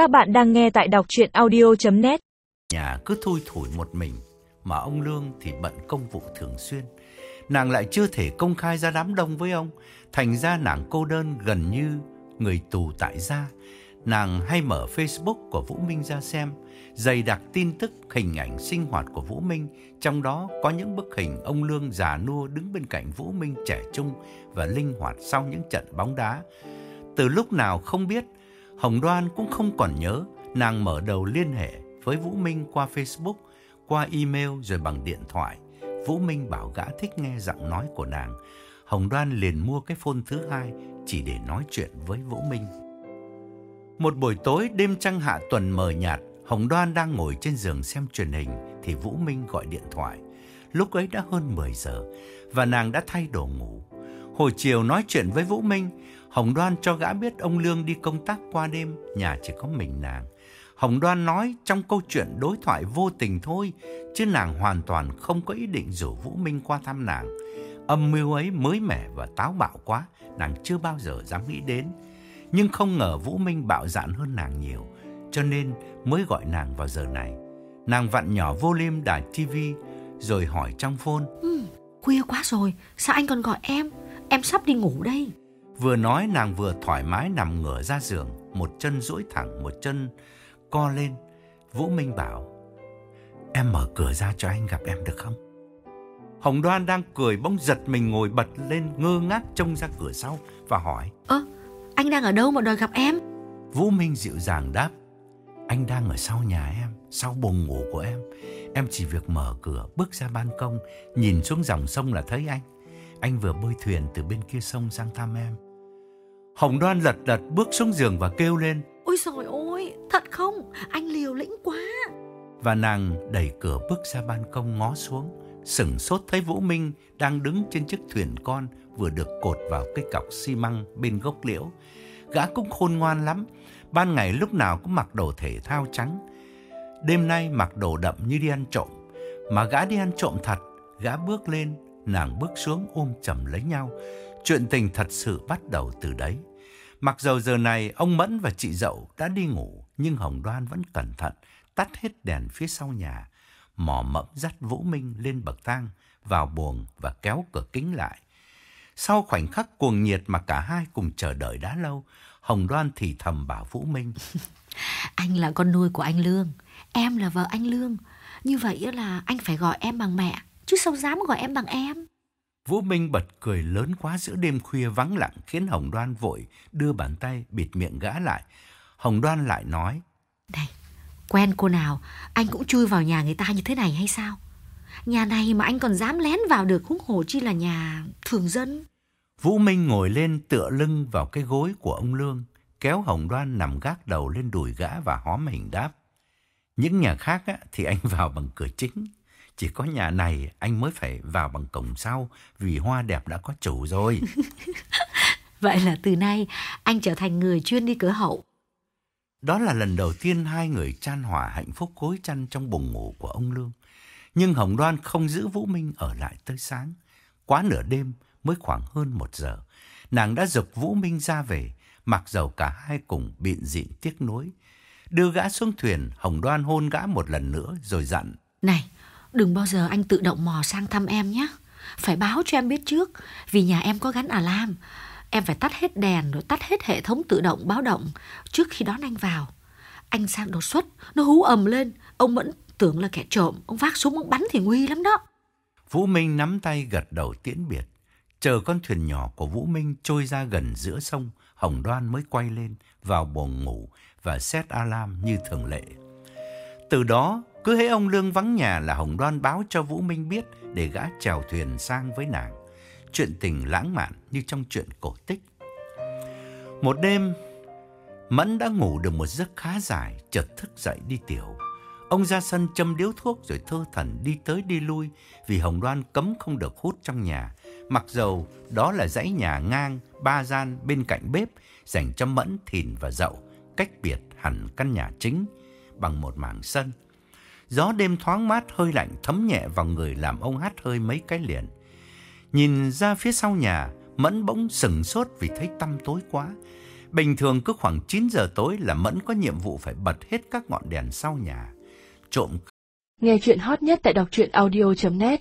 Các bạn đang nghe tại đọc chuyện audio.net Nhà cứ thui thủi một mình, mà ông Lương thì bận công vụ thường xuyên. Nàng lại chưa thể công khai ra đám đông với ông, thành ra nàng cô đơn gần như người tù tại gia. Nàng hay mở Facebook của Vũ Minh ra xem, dày đặc tin tức, hình ảnh sinh hoạt của Vũ Minh, trong đó có những bức hình ông Lương già nua đứng bên cạnh Vũ Minh trẻ trung và linh hoạt sau những trận bóng đá. Từ lúc nào không biết, Hồng Đoan cũng không còn nhớ, nàng mở đầu liên hệ với Vũ Minh qua Facebook, qua email rồi bằng điện thoại. Vũ Minh bảo gã thích nghe giọng nói của nàng. Hồng Đoan liền mua cái phone thứ hai chỉ để nói chuyện với Vũ Minh. Một buổi tối đêm trăng hạ tuần mờ nhạt, Hồng Đoan đang ngồi trên giường xem truyền hình thì Vũ Minh gọi điện thoại. Lúc ấy đã hơn 10 giờ và nàng đã thay đồ ngủ. Hồi chiều nói chuyện với Vũ Minh, Hồng Đoan cho gã biết ông Lương đi công tác qua đêm, nhà chỉ có mình nàng. Hồng Đoan nói trong câu chuyện đối thoại vô tình thôi, chứ nàng hoàn toàn không có ý định rủ Vũ Minh qua thăm nàng. Âm mưu ấy mới mẻ và táo bạo quá, nàng chưa bao giờ dám nghĩ đến. Nhưng không ngờ Vũ Minh bạo dạn hơn nàng nhiều, cho nên mới gọi nàng vào giờ này. Nàng vặn nhỏ vô liêm đài TV rồi hỏi trong phone. Ừ, khuya quá rồi, sao anh còn gọi em? Em sắp đi ngủ đây. Vừa nói nàng vừa thoải mái nằm ngửa ra giường, một chân duỗi thẳng, một chân co lên. Vũ Minh bảo, em mở cửa ra cho anh gặp em được không? Hồng Đoan đang cười bỗng giật mình ngồi bật lên ngơ ngác trông ra cửa sau và hỏi. Ơ, anh đang ở đâu mà đòi gặp em? Vũ Minh dịu dàng đáp, anh đang ở sau nhà em, sau buồng ngủ của em. Em chỉ việc mở cửa, bước ra ban công, nhìn xuống dòng sông là thấy anh. Anh vừa bơi thuyền từ bên kia sông sang thăm em. Hồng Đoan lật đật bước xuống giường và kêu lên. Ôi trời ơi, thật không? Anh liều lĩnh quá. Và nàng đẩy cửa bước ra ban công ngó xuống, sửng sốt thấy Vũ Minh đang đứng trên chiếc thuyền con vừa được cột vào cây cọc xi măng bên gốc liễu. Gã cũng khôn ngoan lắm, ban ngày lúc nào cũng mặc đồ thể thao trắng. Đêm nay mặc đồ đậm như đi ăn trộm, mà gã đi ăn trộm thật, gã bước lên, nàng bước xuống ôm chầm lấy nhau. Chuyện tình thật sự bắt đầu từ đấy. Mặc dầu giờ này ông Mẫn và chị Dậu đã đi ngủ, nhưng Hồng Đoan vẫn cẩn thận, tắt hết đèn phía sau nhà, mò mẫm dắt Vũ Minh lên bậc thang, vào buồng và kéo cửa kính lại. Sau khoảnh khắc cuồng nhiệt mà cả hai cùng chờ đợi đã lâu, Hồng Đoan thì thầm bảo Vũ Minh. anh là con nuôi của anh Lương, em là vợ anh Lương. Như vậy là anh phải gọi em bằng mẹ, chứ sao dám gọi em bằng em. Vũ Minh bật cười lớn quá giữa đêm khuya vắng lặng khiến Hồng Đoan vội đưa bàn tay bịt miệng gã lại. Hồng Đoan lại nói. Này, quen cô nào, anh cũng chui vào nhà người ta như thế này hay sao? Nhà này mà anh còn dám lén vào được huống hồ chi là nhà thường dân. Vũ Minh ngồi lên tựa lưng vào cái gối của ông Lương, kéo Hồng Đoan nằm gác đầu lên đùi gã và hóm hình đáp. Những nhà khác á, thì anh vào bằng cửa chính. Chỉ có nhà này anh mới phải vào bằng cổng sau vì hoa đẹp đã có chủ rồi. Vậy là từ nay anh trở thành người chuyên đi cửa hậu. Đó là lần đầu tiên hai người chan hòa hạnh phúc gối chăn trong buồng ngủ của ông Lương. Nhưng Hồng Đoan không giữ Vũ Minh ở lại tới sáng. Quá nửa đêm mới khoảng hơn một giờ. Nàng đã dục Vũ Minh ra về, mặc dầu cả hai cùng biện diện tiếc nuối. Đưa gã xuống thuyền, Hồng Đoan hôn gã một lần nữa rồi dặn. Này, đừng bao giờ anh tự động mò sang thăm em nhé. Phải báo cho em biết trước, vì nhà em có gắn alarm. Em phải tắt hết đèn rồi tắt hết hệ thống tự động báo động trước khi đón anh vào. Anh sang đột xuất, nó hú ầm lên, ông Mẫn tưởng là kẻ trộm, ông vác súng ông bắn thì nguy lắm đó. Vũ Minh nắm tay gật đầu tiễn biệt. Chờ con thuyền nhỏ của Vũ Minh trôi ra gần giữa sông, Hồng Đoan mới quay lên vào buồng ngủ và set alarm như thường lệ. Từ đó, cứ hễ ông Lương vắng nhà là Hồng Đoan báo cho Vũ Minh biết để gã chèo thuyền sang với nàng. Chuyện tình lãng mạn như trong chuyện cổ tích. Một đêm, Mẫn đã ngủ được một giấc khá dài, chợt thức dậy đi tiểu. Ông ra sân châm điếu thuốc rồi thơ thần đi tới đi lui vì Hồng Đoan cấm không được hút trong nhà. Mặc dầu đó là dãy nhà ngang, ba gian bên cạnh bếp dành cho Mẫn, Thìn và Dậu, cách biệt hẳn căn nhà chính bằng một mảng sân. Gió đêm thoáng mát hơi lạnh thấm nhẹ vào người làm ông hát hơi mấy cái liền. Nhìn ra phía sau nhà, Mẫn bỗng sừng sốt vì thấy tăm tối quá. Bình thường cứ khoảng 9 giờ tối là Mẫn có nhiệm vụ phải bật hết các ngọn đèn sau nhà. Trộm Nghe chuyện hot nhất tại đọc truyện audio.net